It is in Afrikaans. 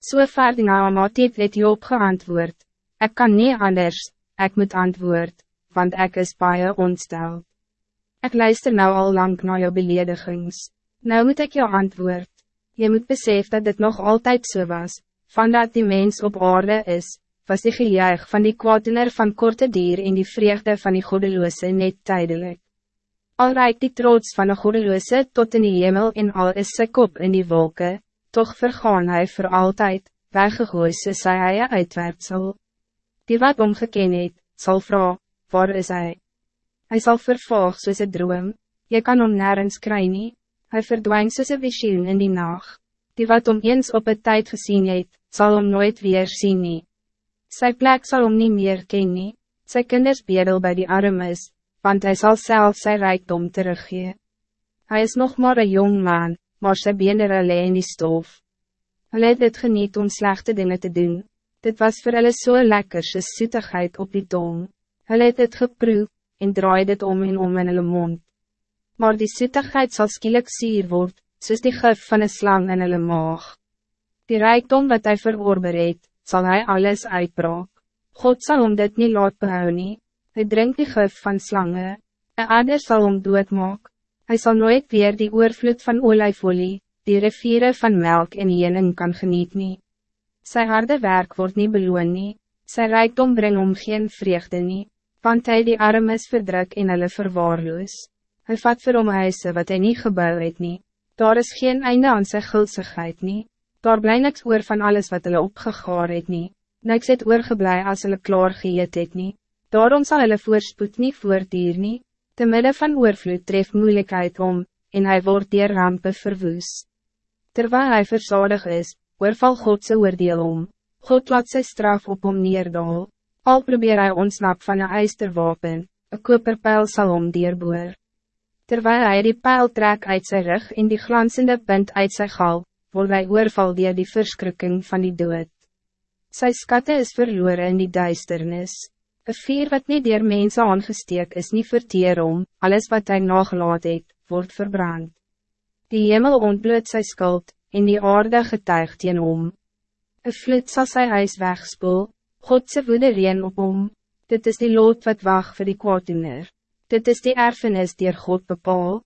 So ver die Naamatiet het Job geantwoord, Ik kan niet anders, ik moet antwoord, want ik is baie ontstel. Ik luister nou al lang naar jou beledigings. Nou moet ik jou antwoord. Je moet besef dat dit nog altijd zo so was, van dat die mens op orde is, was die gejuig van die kwaadiner van korte dier in die vreugde van die godeloose net tijdelijk. Al reik die trots van een godeloose tot in die hemel en al is sy kop in die wolken, toch vergaan hij voor altijd, weggegooi soos hy hy uitwerpsel. Die wat omgeken het, sal vraag, waar is hij? Hij zal vervolg soos een droom, je kan om nergens kry nie, hy verdwijn soos een visioen in die nacht. Die wat om eens op het tijd gezien het, zal om nooit weer zien nie. Sy plek zal om niet meer ken nie, sy kinders bedel by die armes, want hij zal zelf zijn rijkdom teruggee. Hij is nog maar een jong man, maar sy beender alleen in die stof. Hulle het dit geniet om slechte dingen te doen. Dit was voor hulle so lekker soos soetigheid op die tong. Hulle het dit geproef, en draai dit om en om in hulle mond. Maar die soetigheid zal skielik sier word, soos die gif van een slang in hulle maag. Die rijkdom wat hij verorbereid, zal hij alles uitbraak. God zal om dit niet laat behou nie. Hy drink die gif van slangen. Een ander zal om doodmaak. Hij zal nooit weer die oorvloed van olijfolie, die riviere van melk en jening kan geniet nie. Sy harde werk wordt niet beloon nie, sy rijkdom bring om geen vreugde nie, want hij die armes verdruk en hulle verwaarloos. Hy vat vir hom huise wat hij niet gebouw het nie, daar is geen einde aan sy gulsigheid nie, daar bly niks oor van alles wat hulle opgegaar het nie, niks het oorgeblij as hulle klaar geëet het nie, daarom zal hulle voorspoed nie voortduur nie, Te midden van oorvloed tref moeilijkheid om, en hij wordt dier rampen verwoes. Terwijl hij verzadig is, oorval God zijn oordeel om. God laat sy straf op hom neerdal. Al probeer hij ontsnap van een ijsterwapen, een koperpijl zal om dierboer. Terwijl hij die pijl trek uit zijn rug in die glanzende punt uit zijn gal, wordt hij oorval dier die verschrikking van die dood. Sy skatte is verloren in die duisternis. Een vier wat niet dier mense aangesteek is niet verteer om, alles wat hij nagelaat het, wordt verbrand. Die hemel ontbloot sy skuld, en die aarde getuigt teen om. Een vloed sal sy huis wegspoel, Godse woede reen op om, dit is die lood wat wacht voor die kwaaddoener, dit is die erfenis die God bepaal,